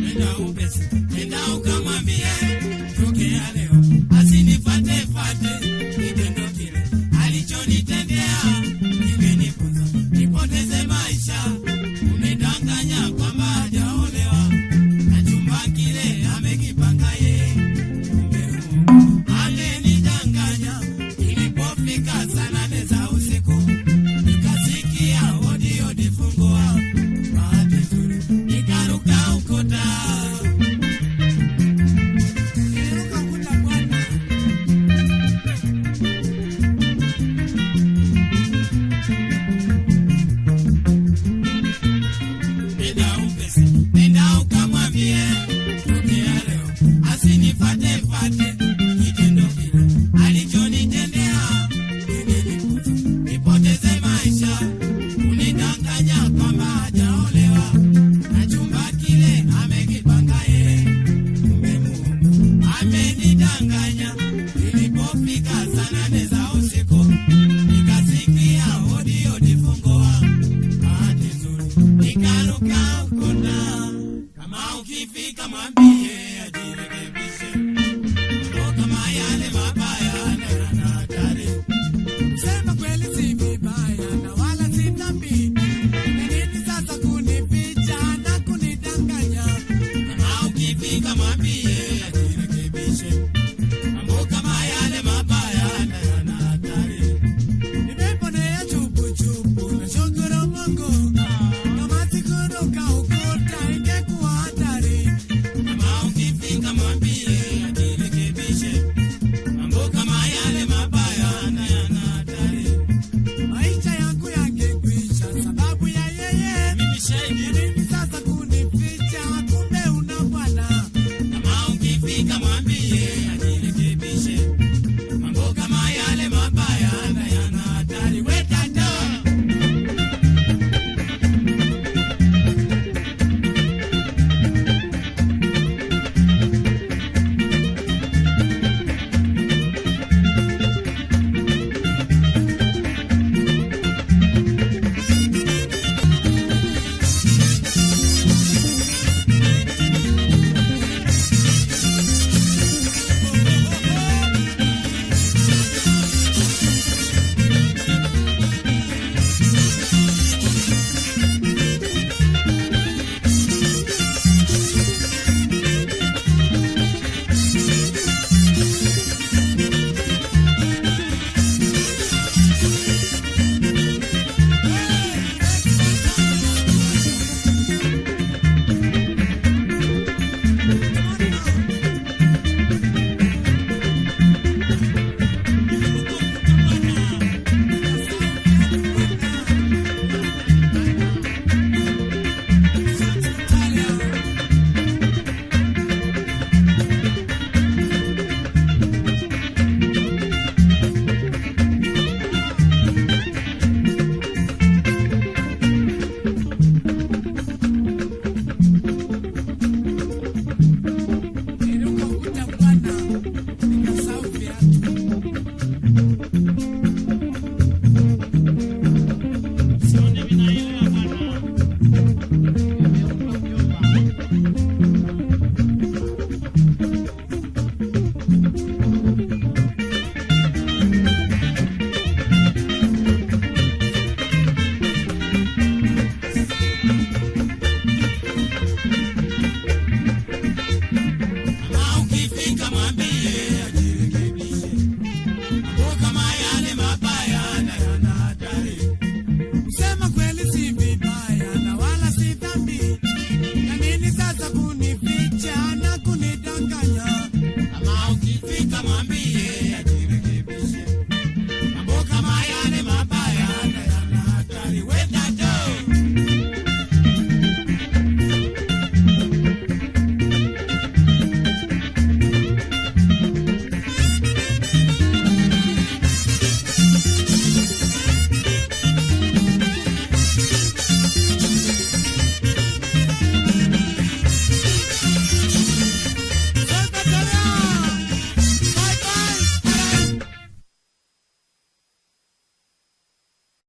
Nenda upesi, nenda ukamwambie tokea leo ni màá bá. sevgilim.